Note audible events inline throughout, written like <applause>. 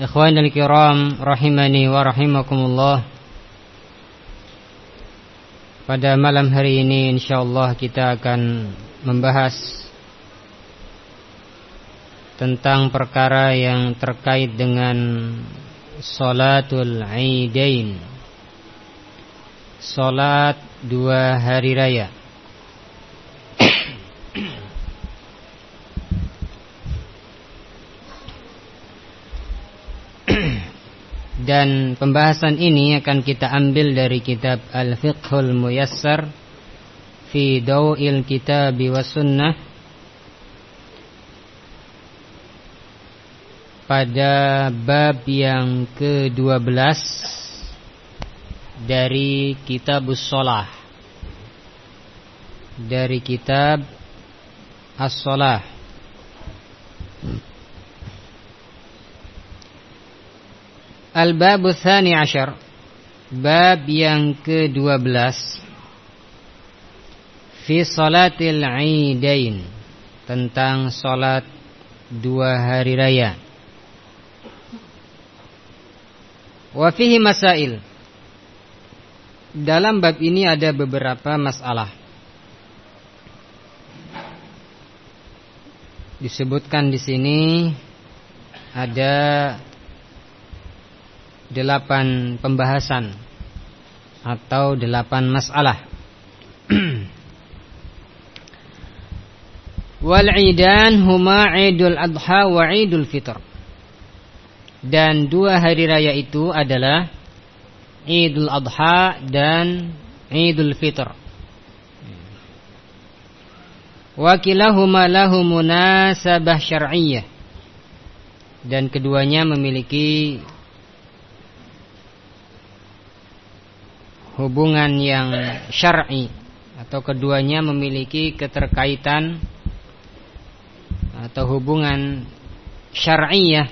Ikhwanul kiram rahimani wa rahimakumullah. Pada malam hari ini insyaallah kita akan membahas Tentang perkara yang terkait dengan Salatul Aidain Salat dua hari raya Dan pembahasan ini akan kita ambil dari kitab Al-Fiqhul Muyassar Fi Daw'il Kitab wa Sunnah Pada bab yang ke-12 Dari Kitab As-Salah Dari Kitab As-Salah Al-Bab Thani Ashar Bab yang ke-12 Fi Salatil Aidain Tentang salat dua hari raya. Wa fihi masail. Dalam bab ini ada beberapa masalah. Disebutkan di sini ada delapan pembahasan atau delapan masalah. <clears throat> Wal idan huma Idul Adha wa Idul Fitr. Dan dua hari raya itu adalah Idul Adha dan Idul Fitr. Wakilahuma lahu munasabah syar'iyyah. Dan keduanya memiliki hubungan yang syar'i atau keduanya memiliki keterkaitan atau hubungan syar'iyah.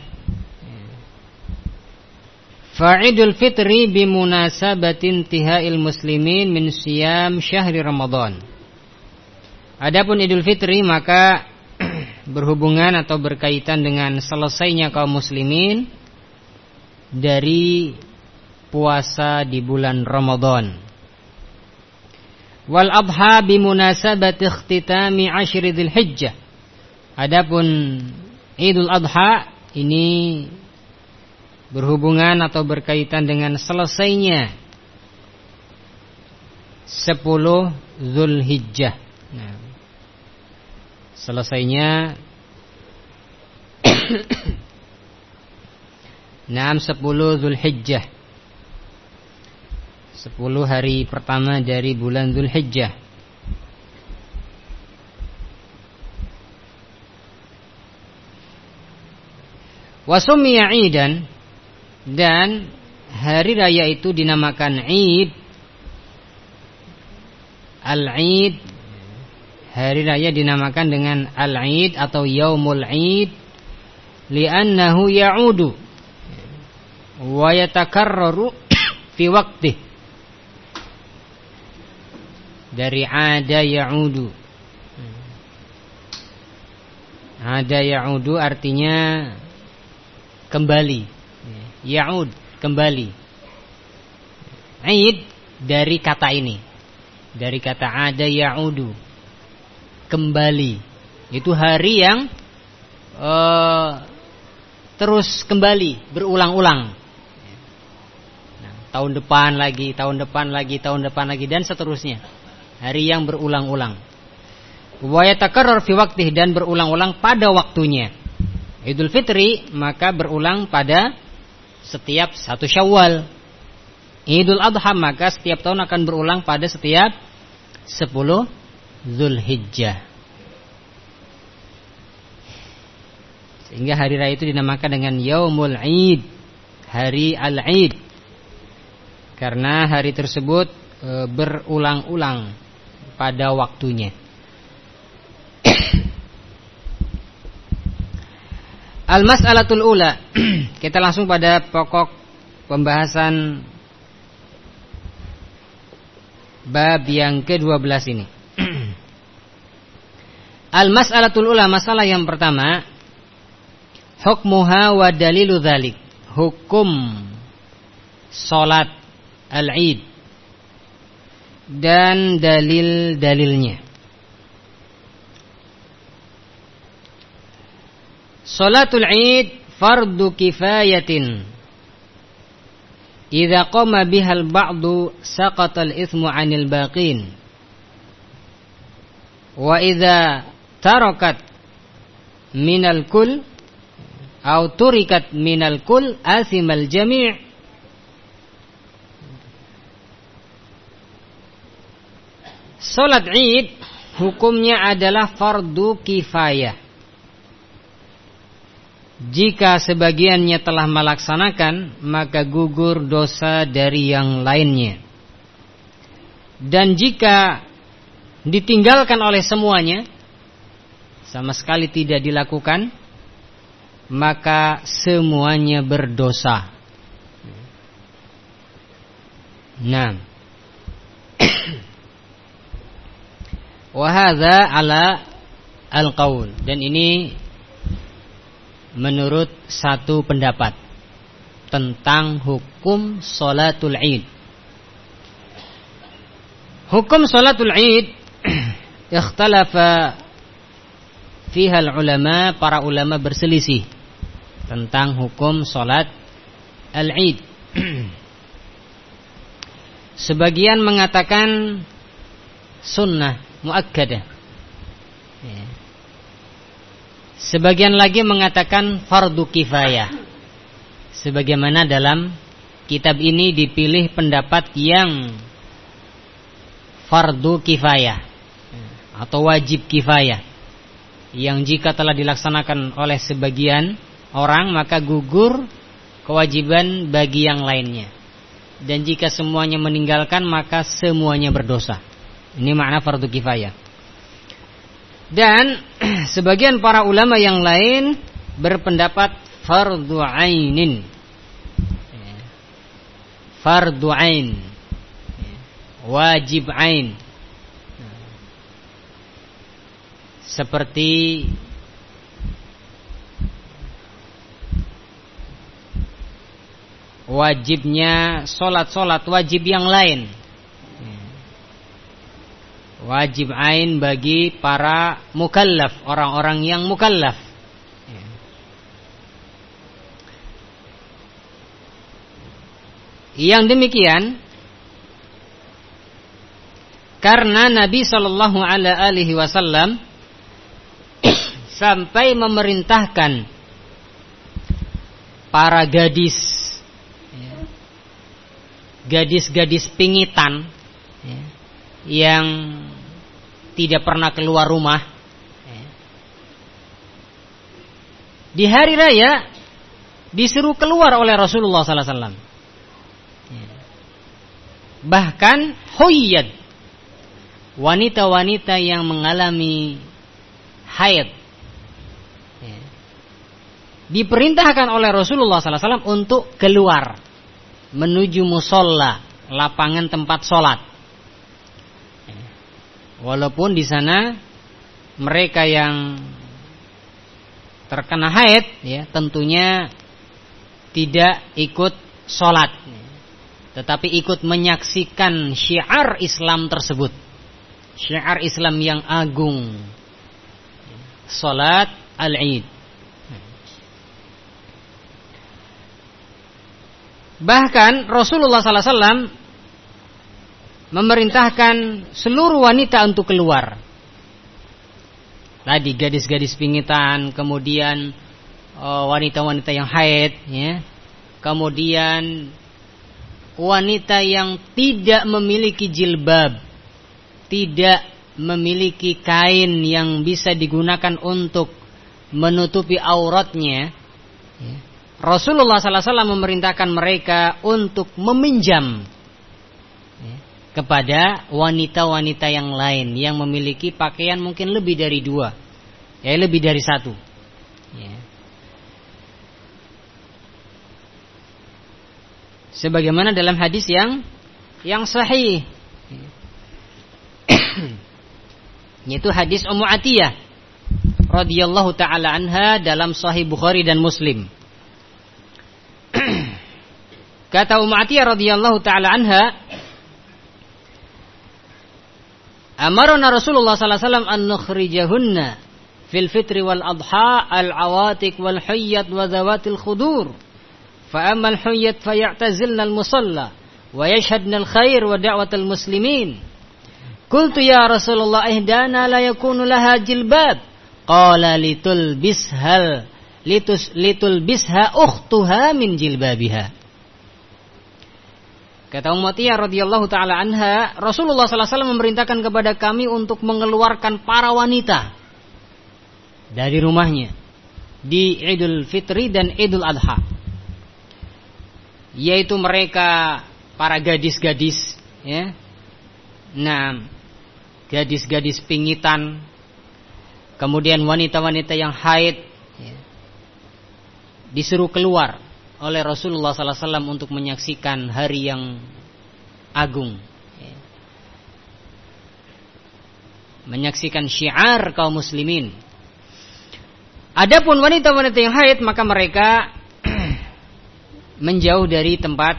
Fa'idul fitri bimunasabatin tihail muslimin min siyam syahri Ramadan. Adapun Idul Fitri maka <clears throat> berhubungan atau berkaitan dengan selesainya kaum muslimin dari puasa di bulan Ramadan. Wal adha bimunasabati ikhtitami ashri Dzulhijjah. Adapun Idul Adha ini berhubungan atau berkaitan dengan selesainya 10 Zulhijjah. Nah, selesainya <coughs> Naam 10 Zulhijjah Sepuluh hari pertama dari bulan Dhul Hijjah Wasumiya idan Dan hari raya itu dinamakan Id Al-Id Hari raya dinamakan dengan Al-Id atau Yaumul Id Liannahu ya'udu Wa yatakarraru <coughs> Fi waqtih dari ada ya'udu. Ada ya'udu artinya kembali. Ya'ud kembali. Aid dari kata ini. Dari kata ada ya'udu. Kembali. Itu hari yang uh, terus kembali, berulang-ulang. Nah, tahun depan lagi, tahun depan lagi, tahun depan lagi dan seterusnya hari yang berulang-ulang. Wa fi dan berulang-ulang pada waktunya. Idul Fitri maka berulang pada setiap satu Syawal. Idul Adha maka setiap tahun akan berulang pada setiap 10 Zulhijjah. Sehingga hari raya itu dinamakan dengan Yaumul Id, hari Al-Id. Karena hari tersebut e, berulang-ulang pada waktunya. <coughs> Al-mas'alatul ula. <coughs> Kita langsung pada pokok pembahasan bab yang ke-12 ini. <coughs> Al-mas'alatul ula masalah yang pertama hukmuha wa dalilu dzalik. Hukum salat al-Id dan dalil-dalilnya. Salatul Id fardu kifayatin. Idza qama biha al-ba'du saqata al-ithmu 'anil baqin. Wa idza tarakat minal kull atau turikat minal kull asimal jami' Salat Id hukumnya adalah fardu kifayah jika sebagiannya telah melaksanakan, maka gugur dosa dari yang lainnya. Dan jika ditinggalkan oleh semuanya, sama sekali tidak dilakukan, maka semuanya berdosa. Nah, wahada ala al-qaul dan ini menurut satu pendapat tentang hukum salatul Id. Hukum salatul Id <clears throat> ikhtalafa fiha ulama para ulama berselisih tentang hukum salat al-Id. <clears throat> Sebagian mengatakan sunnah muakkadah. Ya. Sebagian lagi mengatakan fardu kifayah. Sebagaimana dalam kitab ini dipilih pendapat yang fardu kifayah atau wajib kifayah yang jika telah dilaksanakan oleh sebagian orang maka gugur kewajiban bagi yang lainnya. Dan jika semuanya meninggalkan maka semuanya berdosa. Ini makna fardu kifayah. Dan <clears throat> sebagian para ulama yang lain berpendapat fardu ainin. Fardu ain. Wajib ain. Seperti wajibnya solat-solat wajib yang lain wajib ain bagi para mukallaf, orang-orang yang mukallaf. Yang demikian karena Nabi Shallallahu Alaihi Wasallam <clears throat> sampai memerintahkan para gadis gadis-gadis pingitan yang tidak pernah keluar rumah. Di hari raya disuruh keluar oleh Rasulullah sallallahu alaihi wasallam. Bahkan huyad wanita-wanita yang mengalami haid diperintahkan oleh Rasulullah sallallahu alaihi wasallam untuk keluar menuju musola lapangan tempat sholat Walaupun di sana mereka yang terkena haid ya tentunya tidak ikut sholat tetapi ikut menyaksikan syiar Islam tersebut. Syiar Islam yang agung. Sholat al-id bahkan Rasulullah Sallallahu Alaihi Wasallam memerintahkan seluruh wanita untuk keluar. Tadi gadis-gadis pingitan, kemudian eh, wanita-wanita yang haid, ya. Kemudian wanita yang tidak memiliki jilbab, tidak memiliki kain yang bisa digunakan untuk menutupi auratnya. Ya. Rasulullah SAW memerintahkan mereka untuk meminjam kepada wanita-wanita yang lain yang memiliki pakaian mungkin lebih dari dua, ya lebih dari satu. Ya. Sebagaimana dalam hadis yang yang sahih, <coughs> yaitu hadis Ummu Atiyah radhiyallahu taala anha dalam Sahih Bukhari dan Muslim. <coughs> Kata Ummu Atiyah radhiyallahu taala anha, Amarna Rasulullah sallallahu alaihi wasallam an nukhrijahunna fil fitri wal adha al awatik wal hayyat wa zawatil khudur. Fa ammal hayyat fayatazilna al musalla wa yashhadna al khair wa da'watal muslimin. Qultu ya Rasulullah ihdana la yakunu laha jilbab. Qala litul bishal litus litul bisha ukhtuha min jilbabiha. Kata Umayyah radhiyallahu taala anha, Rasulullah sallallahu alaihi wasallam memerintahkan kepada kami untuk mengeluarkan para wanita dari rumahnya di Idul Fitri dan Idul Adha. Yaitu mereka para gadis-gadis ya. Nah, gadis-gadis pingitan, kemudian wanita-wanita yang haid ya, disuruh keluar oleh Rasulullah SAW untuk menyaksikan hari yang agung. Menyaksikan syiar kaum muslimin. Adapun wanita-wanita yang haid maka mereka <clears throat> menjauh dari tempat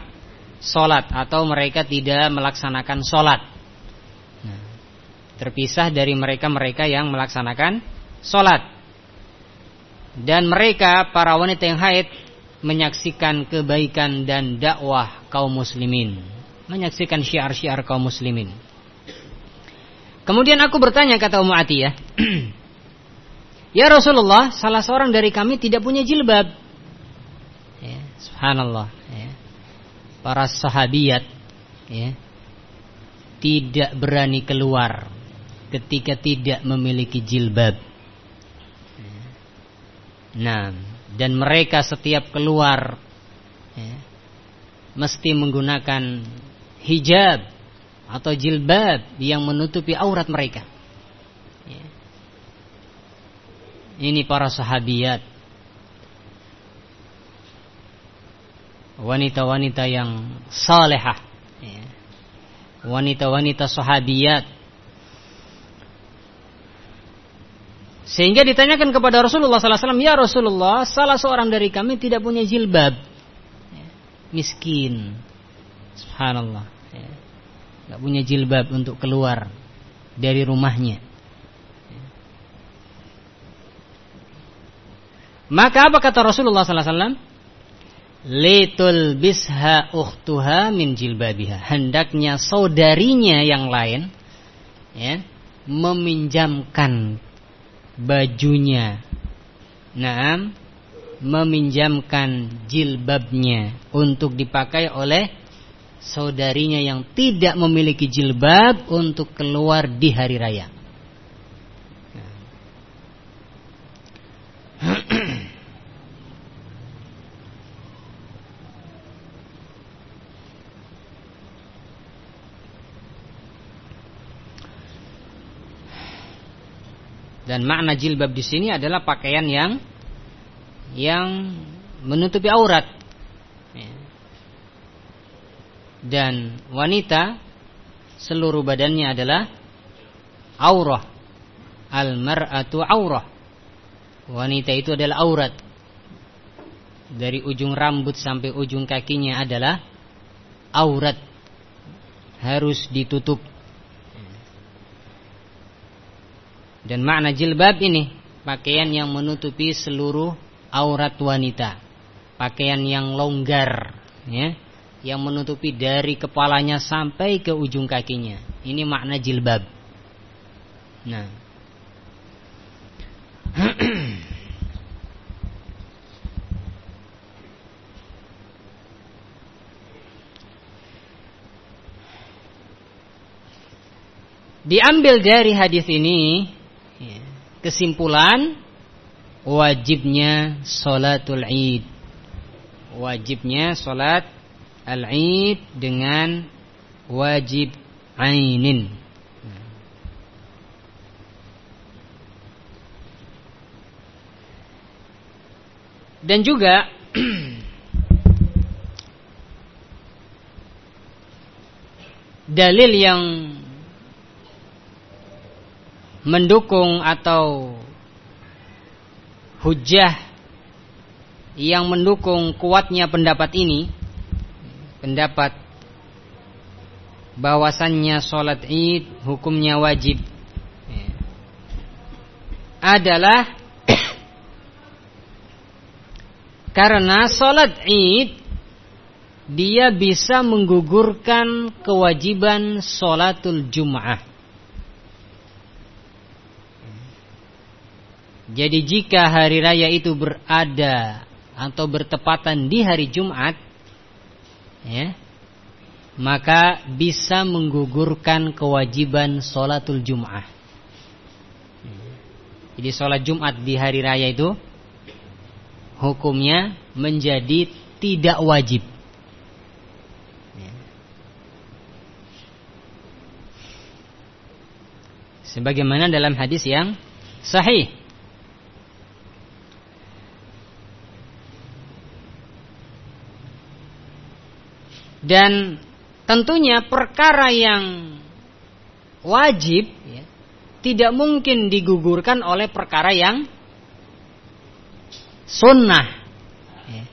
solat atau mereka tidak melaksanakan solat. Nah, terpisah dari mereka-mereka yang melaksanakan solat. Dan mereka para wanita yang haid menyaksikan kebaikan dan dakwah kaum muslimin, menyaksikan syiar-syiar kaum muslimin. Kemudian aku bertanya kata Ummu Atiyah, <clears throat> "Ya Rasulullah, salah seorang dari kami tidak punya jilbab." Ya, subhanallah, ya. Para sahabiat ya, tidak berani keluar ketika tidak memiliki jilbab. Ya. Nah, dan mereka setiap keluar ya, mesti menggunakan hijab atau jilbab yang menutupi aurat mereka. Ya. Ini para sahabiat, wanita-wanita yang salehah, ya. wanita-wanita sahabiat Sehingga ditanyakan kepada Rasulullah SAW, ya Rasulullah, salah seorang dari kami tidak punya jilbab, ya, miskin, subhanallah, ya, nggak punya jilbab untuk keluar dari rumahnya. Ya. Maka apa kata Rasulullah SAW? Litul bisha ukhtuha min jilbabiha. Hendaknya saudarinya yang lain ya, meminjamkan bajunya. Naam, meminjamkan jilbabnya untuk dipakai oleh saudarinya yang tidak memiliki jilbab untuk keluar di hari raya. Dan makna jilbab di sini adalah pakaian yang yang menutupi aurat. Ya. Dan wanita seluruh badannya adalah aurah. Al-mar'atu aurah. Wanita itu adalah aurat. Dari ujung rambut sampai ujung kakinya adalah aurat. Harus ditutup Dan makna jilbab ini pakaian yang menutupi seluruh aurat wanita. Pakaian yang longgar, ya, yang menutupi dari kepalanya sampai ke ujung kakinya. Ini makna jilbab. Nah. <clears throat> Diambil dari hadis ini Kesimpulan wajibnya salatul Id. Wajibnya salat al-Id dengan wajib ainin. Dan juga <clears throat> dalil yang mendukung atau hujah yang mendukung kuatnya pendapat ini pendapat bahwasannya sholat id hukumnya wajib adalah <coughs> karena sholat id dia bisa menggugurkan kewajiban sholatul jum'ah. Jadi jika hari raya itu berada atau bertepatan di hari Jumat, ya, maka bisa menggugurkan kewajiban sholatul Jum'ah. Jadi sholat Jumat di hari raya itu hukumnya menjadi tidak wajib. Sebagaimana dalam hadis yang sahih. Dan tentunya perkara yang wajib ya, tidak mungkin digugurkan oleh perkara yang sunnah. Ya.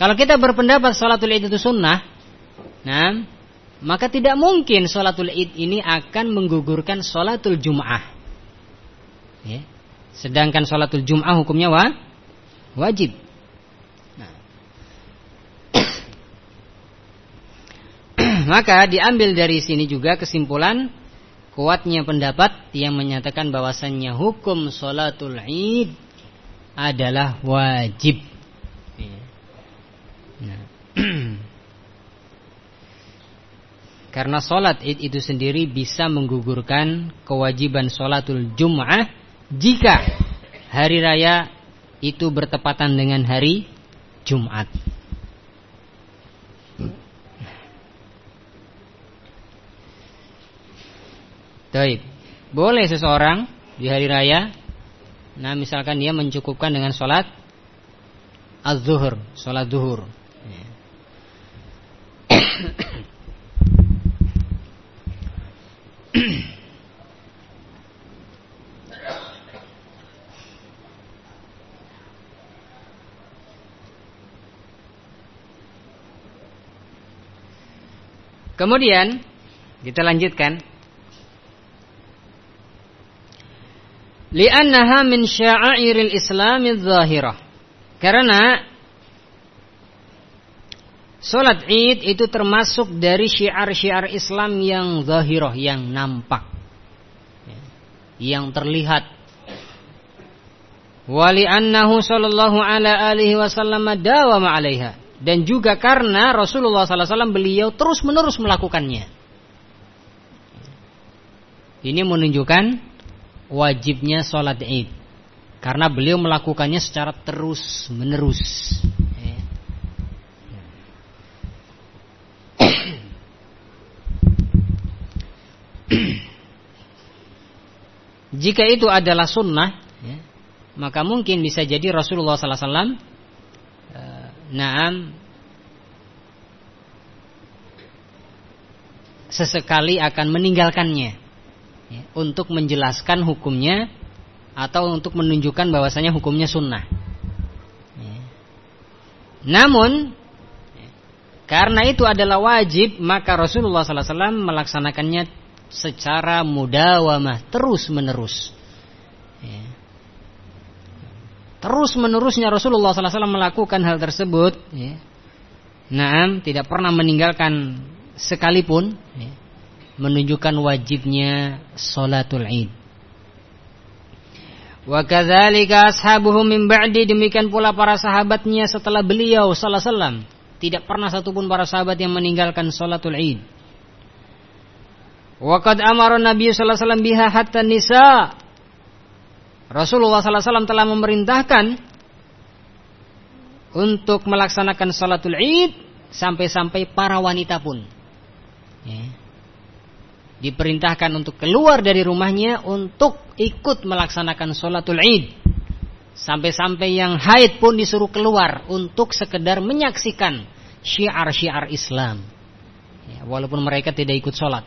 Kalau kita berpendapat sholatul id itu sunnah, nah, maka tidak mungkin sholatul id ini akan menggugurkan sholatul jum'ah. Ya. Sedangkan sholatul jum'ah hukumnya wa, wajib. Maka diambil dari sini juga kesimpulan kuatnya pendapat yang menyatakan bahwasannya hukum sholatul id adalah wajib. Iya. Nah. <clears throat> Karena sholat id itu sendiri bisa menggugurkan kewajiban sholatul jum'ah jika hari raya itu bertepatan dengan hari Jumat. Baik. Boleh seseorang di hari raya Nah misalkan dia mencukupkan dengan sholat Az-zuhur Sholat zuhur Kemudian kita lanjutkan li'annaha min sya'airil islamil zahirah karena Salat Id itu termasuk dari syiar-syiar Islam yang zahirah, yang nampak. Yang terlihat. Wali annahu sallallahu ala alihi wasallam dawama 'alaiha. Dan juga karena Rasulullah wasallam beliau terus-menerus melakukannya. Ini menunjukkan wajibnya sholat id karena beliau melakukannya secara terus menerus. Jika itu adalah sunnah, ya, maka mungkin bisa jadi Rasulullah Wasallam, uh, naam, sesekali akan meninggalkannya ya, untuk menjelaskan hukumnya atau untuk menunjukkan bahwasanya hukumnya sunnah. Ya. Namun ya, karena itu adalah wajib maka Rasulullah SAW melaksanakannya secara mudawamah terus menerus. Ya. Terus menerusnya Rasulullah SAW melakukan hal tersebut. Ya. Naam tidak pernah meninggalkan sekalipun. Ya menunjukkan wajibnya salatul Id. Wa kadzalika ashabuhu min ba'di demikian pula para sahabatnya setelah beliau sallallahu alaihi wasallam tidak pernah satupun para sahabat yang meninggalkan salatul Id. Wa qad amara Nabi sallallahu alaihi wasallam biha hatta nisa. Rasulullah sallallahu alaihi wasallam telah memerintahkan untuk melaksanakan salatul Id sampai-sampai para wanita pun. Ya diperintahkan untuk keluar dari rumahnya untuk ikut melaksanakan sholatul id. Sampai-sampai yang haid pun disuruh keluar untuk sekedar menyaksikan syiar-syiar Islam. Ya, walaupun mereka tidak ikut sholat.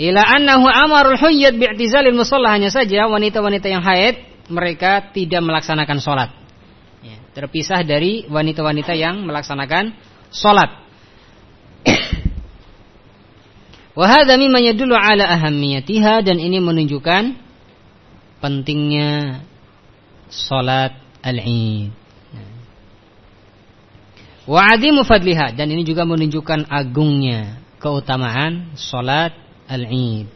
Ila annahu amarul huyyad bi'tizalil musalla hanya saja wanita-wanita yang haid mereka tidak melaksanakan sholat. Ya, terpisah dari wanita-wanita yang melaksanakan sholat. Wahada mimma yadullu ala ahammiyatiha dan ini menunjukkan pentingnya sholat al-id. Wa adimu fadliha dan ini juga menunjukkan agungnya keutamaan sholat al-id.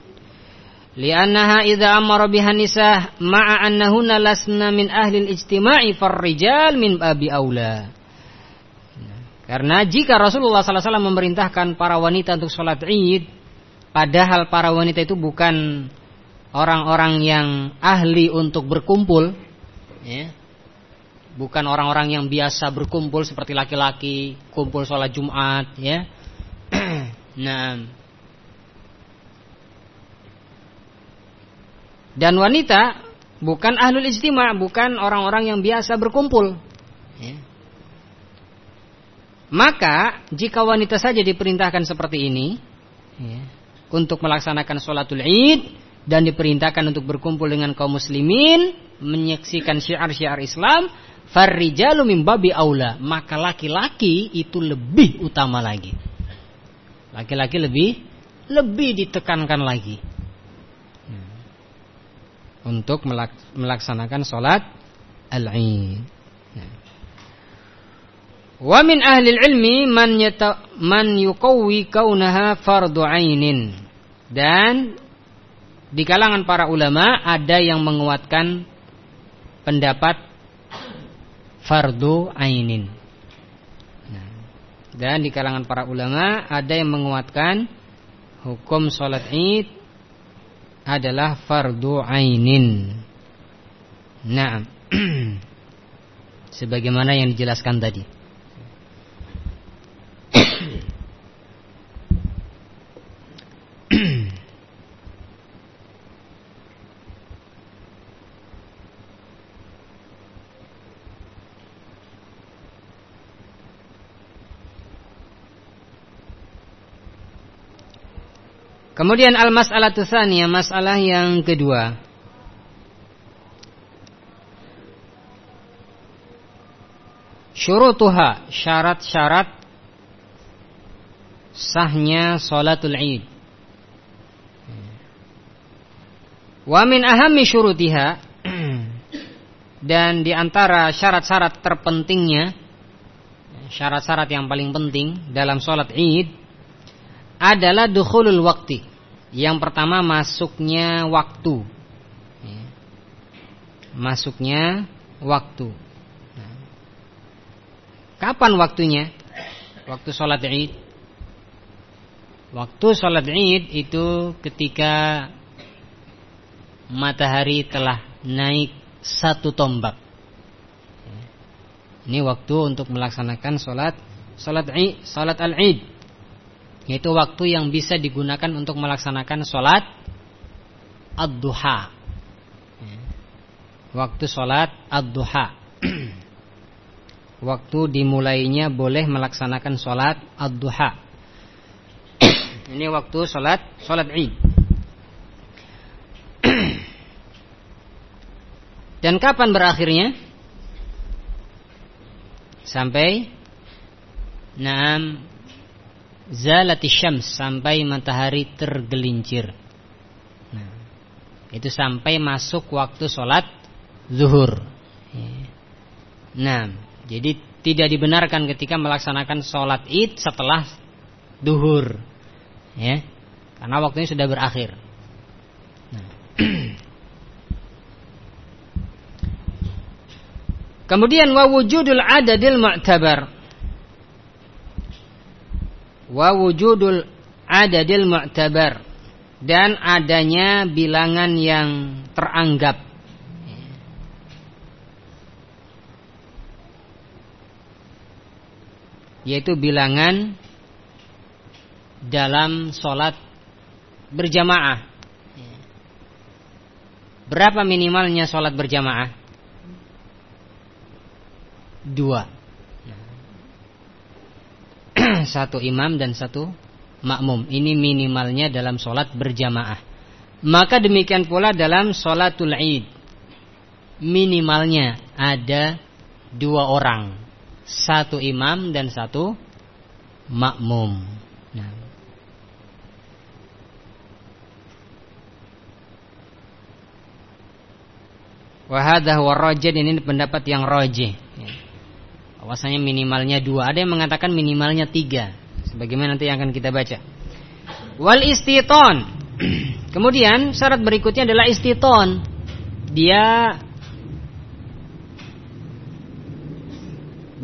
Liannaha idza amara biha nisah ma'a annahunna lasna min ahli al-ijtima'i farrijal min babi aula. Karena jika Rasulullah SAW memerintahkan para wanita untuk sholat id, padahal para wanita itu bukan orang-orang yang ahli untuk berkumpul, ya, bukan orang-orang yang biasa berkumpul seperti laki-laki kumpul sholat Jumat, ya. <clears throat> nah, Dan wanita bukan ahlul ijtima, bukan orang-orang yang biasa berkumpul. Ya. Maka jika wanita saja diperintahkan seperti ini ya, untuk melaksanakan sholatul id dan diperintahkan untuk berkumpul dengan kaum muslimin menyaksikan syiar-syiar Islam, farrijalu min babi aula, maka laki-laki itu lebih utama lagi. Laki-laki lebih lebih ditekankan lagi untuk melaksanakan sholat al-id. Wa min ahli ilmi man man yuqawwi kaunaha fardu ainin. Dan di kalangan para ulama ada yang menguatkan pendapat fardu ainin. Dan di kalangan para ulama ada yang menguatkan hukum sholat id adalah fardu ainin. Nah, <clears throat> sebagaimana yang dijelaskan tadi. Kemudian al-mas'alatu tsaniyah, masalah yang kedua. Syurutuha, syarat-syarat sahnya salatul Id. Wa min ahammi syurutiha <clears throat> dan di antara syarat-syarat terpentingnya syarat-syarat yang paling penting dalam salat Id adalah dukhulul waktu. Yang pertama masuknya waktu. Ya. Masuknya waktu. Nah. Kapan waktunya? Waktu sholat id. Waktu sholat id itu ketika matahari telah naik satu tombak. Ya. Ini waktu untuk melaksanakan sholat sholat sholat al-id. Yaitu waktu yang bisa digunakan untuk melaksanakan sholat ad-duha. Waktu sholat ad-duha. <clears throat> Waktu dimulainya boleh melaksanakan sholat ad-duha. <clears throat> Ini waktu sholat sholat id. <clears throat> Dan kapan berakhirnya? Sampai Naam zalati syams sampai matahari tergelincir. Nah, itu sampai masuk waktu sholat zuhur. Nah, jadi tidak dibenarkan ketika melaksanakan sholat id setelah duhur, ya, karena waktunya sudah berakhir. Nah. <clears throat> Kemudian wujudul adadil mu'tabar wa wujudul adadil mu'tabar dan adanya bilangan yang teranggap yaitu bilangan dalam sholat berjamaah. Berapa minimalnya sholat berjamaah? Dua. Satu imam dan satu makmum. Ini minimalnya dalam sholat berjamaah. Maka demikian pula dalam sholatul id. Minimalnya ada dua orang. Satu imam dan satu makmum. Nah. Wahadah warrojid ini pendapat yang rojih. Bahwasanya minimalnya dua. Ada yang mengatakan minimalnya tiga. Sebagaimana nanti yang akan kita baca. Wal istiton. <clears throat> Kemudian syarat berikutnya adalah istiton. Dia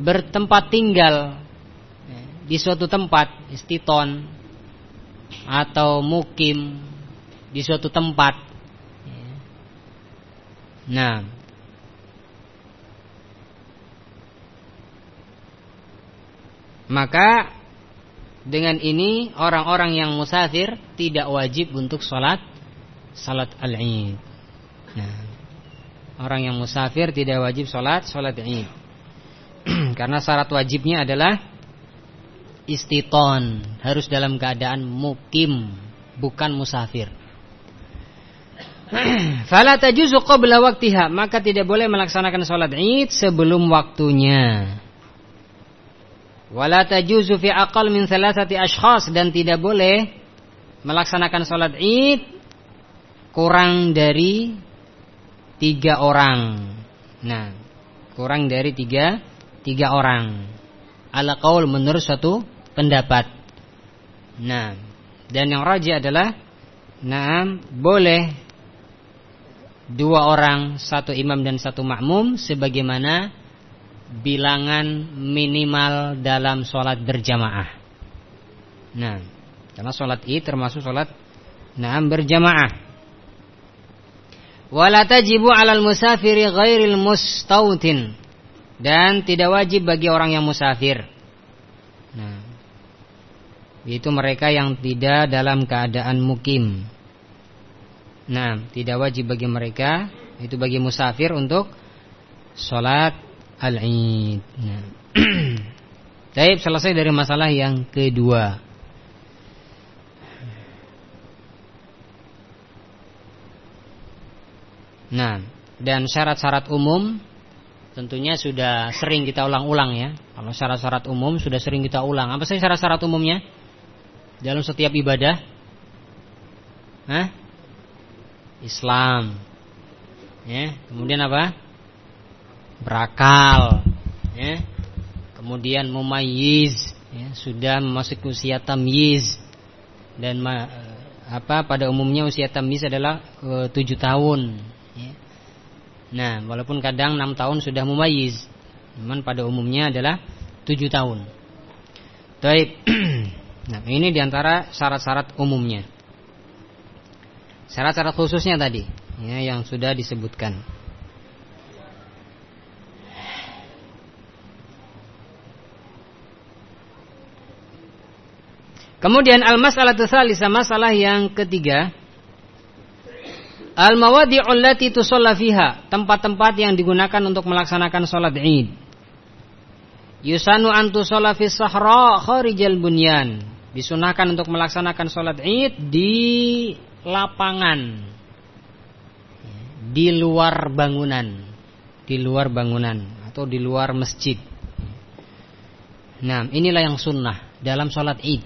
bertempat tinggal di suatu tempat istiton atau mukim di suatu tempat Nah. Maka dengan ini orang-orang yang musafir tidak wajib untuk sholat salat al-id. Nah, orang yang musafir tidak wajib sholat sholat id. <clears throat> Karena syarat wajibnya adalah istiton, harus dalam keadaan mukim, bukan musafir. <clears throat> Fala tajuzu qabla waktiha, maka tidak boleh melaksanakan salat Id sebelum waktunya. Wala tajuzu fi aqal min thalathati ashkhas dan tidak boleh melaksanakan salat Id kurang dari tiga orang. Nah, kurang dari tiga tiga orang. Ala qaul menurut satu pendapat. Nah, dan yang rajih adalah Nah, boleh dua orang, satu imam dan satu makmum sebagaimana bilangan minimal dalam sholat berjamaah. Nah, karena sholat id termasuk sholat naam berjamaah. Wala tajibu alal musafiri ghairil mustautin dan tidak wajib bagi orang yang musafir. Nah, itu mereka yang tidak dalam keadaan mukim. Nah, tidak wajib bagi mereka itu bagi musafir untuk sholat al-id. Nah. Baik, selesai dari masalah yang kedua. Nah, dan syarat-syarat umum tentunya sudah sering kita ulang-ulang ya. Kalau syarat-syarat umum sudah sering kita ulang. Apa sih syarat-syarat umumnya? Dalam setiap ibadah? Hah? Islam. Ya, kemudian apa? Berakal. Ya. Kemudian mumayyiz, ya, sudah memasuki usia tamyiz dan ma, apa pada umumnya usia tamyiz adalah tujuh tahun. Ya. Nah, walaupun kadang enam tahun sudah mumayyiz, namun pada umumnya adalah tujuh tahun. Baik. <clears throat> nah, ini di antara syarat-syarat umumnya. Syarat-syarat khususnya tadi ya, yang sudah disebutkan. Kemudian al-mas'alah tsalitsah masalah yang ketiga Al-mawadi'ul allati tusalla fiha, tempat-tempat yang digunakan untuk melaksanakan salat Id. Yusanu an tusalla fi sahra kharijal bunyan. Disunahkan untuk melaksanakan salat Id di lapangan di luar bangunan, di luar bangunan atau di luar masjid. Nah, inilah yang sunnah dalam sholat id,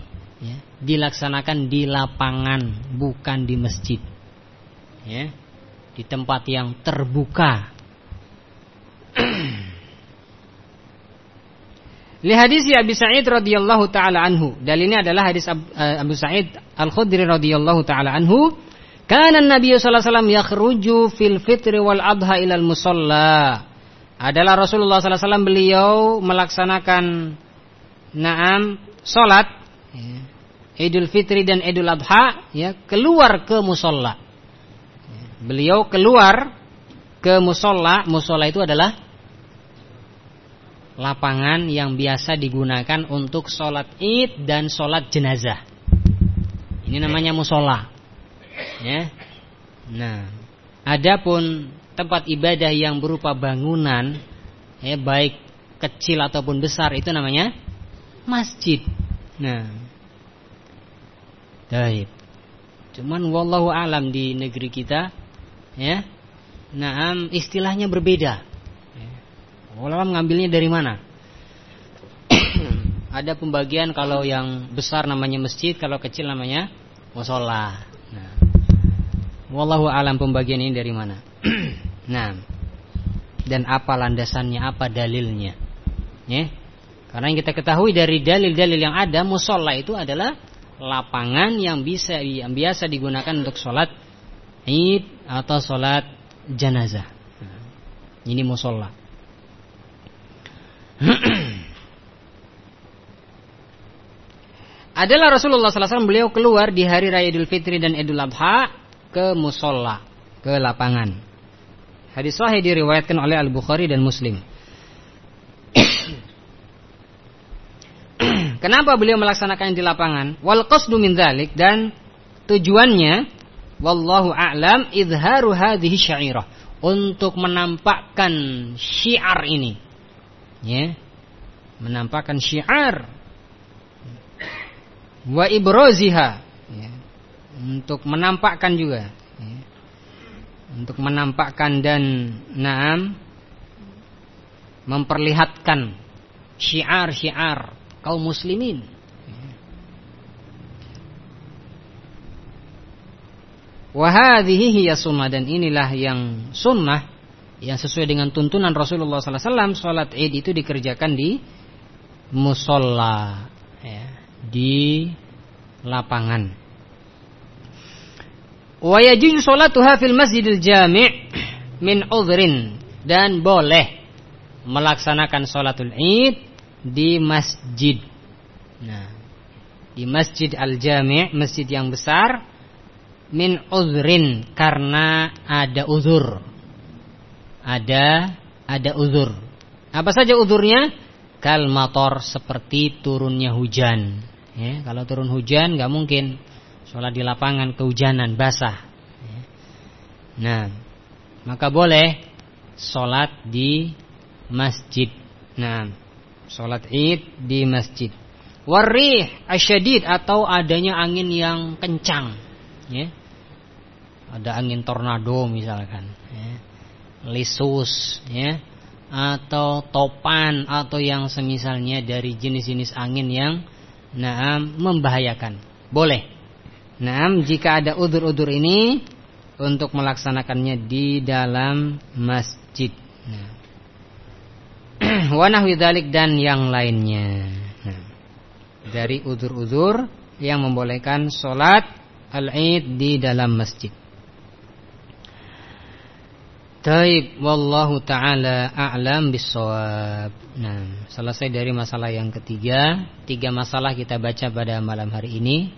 dilaksanakan di lapangan, bukan di masjid, ya, di tempat yang terbuka. <clears throat> Li hadis Abu Sa'id radhiyallahu taala anhu. Dalilnya adalah hadis eh, Abu Sa'id Al-Khudri radhiyallahu taala anhu, kana Nabi sallallahu alaihi wasallam yakhruju fil fitri wal adha ilal musalla. Adalah Rasulullah sallallahu alaihi wasallam beliau melaksanakan naam salat Idul Fitri dan Idul Adha ya keluar ke musalla. Beliau keluar ke musalla, musalla itu adalah lapangan yang biasa digunakan untuk sholat id dan sholat jenazah. Ini namanya musola. Ya. Nah, adapun tempat ibadah yang berupa bangunan, ya baik kecil ataupun besar itu namanya masjid. Nah, Taib. Cuman wallahu alam di negeri kita, ya. Nah, istilahnya berbeda. Wallahu ngambilnya dari mana? <coughs> ada pembagian kalau yang besar namanya masjid, kalau kecil namanya musola. Nah, wallahu alam pembagian ini dari mana? <coughs> nah, dan apa landasannya, apa dalilnya? Ya. Karena yang kita ketahui dari dalil-dalil yang ada, musola itu adalah lapangan yang bisa yang biasa digunakan untuk sholat id atau sholat jenazah. Ini musola. <clears throat> adalah Rasulullah SAW beliau keluar di hari raya Idul Fitri dan Idul Adha ke musola, ke lapangan. Hadis sahih diriwayatkan oleh Al Bukhari dan Muslim. Kenapa beliau melaksanakan di lapangan? Wal qasdu min dzalik dan tujuannya wallahu a'lam idharu hadhihi syairah untuk menampakkan syiar ini. Ya. Menampakkan syiar wa ibroziha ya. untuk menampakkan juga ya. untuk menampakkan dan naam memperlihatkan syiar-syiar kaum muslimin Wahadihi hiya sunnah dan inilah yang sunnah yang sesuai dengan tuntunan Rasulullah SAW. Salat Id itu dikerjakan di musola. Ya di lapangan. Wa yajuzu salatuha fil masjidil jami' min udhrin dan boleh melaksanakan salatul Id di masjid. Nah, di Masjid Al-Jami', masjid yang besar min udhrin karena ada uzur. Ada ada uzur. Apa saja uzurnya? Kal motor seperti turunnya hujan. Ya, kalau turun hujan nggak mungkin sholat di lapangan kehujanan basah. Ya. Nah, maka boleh sholat di masjid. Nah, sholat id di masjid. Warih asyadid atau adanya angin yang kencang. Ya. Ada angin tornado misalkan. Ya. Lisus, ya atau topan atau yang semisalnya dari jenis-jenis angin yang Naam membahayakan. Boleh. Naam jika ada udur-udur ini untuk melaksanakannya di dalam masjid. <clears throat> Nah. Wanah widalik dan yang lainnya. Nah. Dari udur-udur yang membolehkan sholat al-id di dalam masjid. Taib wallahu taala a'lam bissawab. Nah, selesai dari masalah yang ketiga, tiga masalah kita baca pada malam hari ini.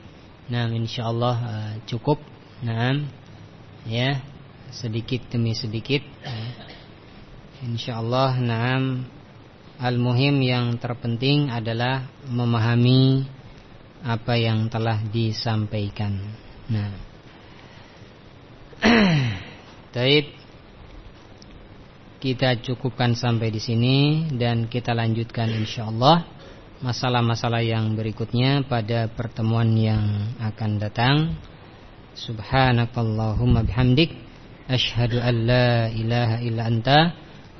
Nah, insyaallah uh, cukup. Nah, ya, sedikit demi sedikit. Uh, insyaallah nah al-muhim yang terpenting adalah memahami apa yang telah disampaikan. Nah. <clears throat> Taib kita cukupkan sampai di sini dan kita lanjutkan insyaallah masalah-masalah yang berikutnya pada pertemuan yang akan datang. Subhanakallahumma bihamdik asyhadu an la ilaha illa anta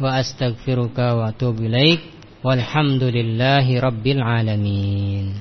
وأستغفرك وأتوب إليك والحمد لله رب العالمين.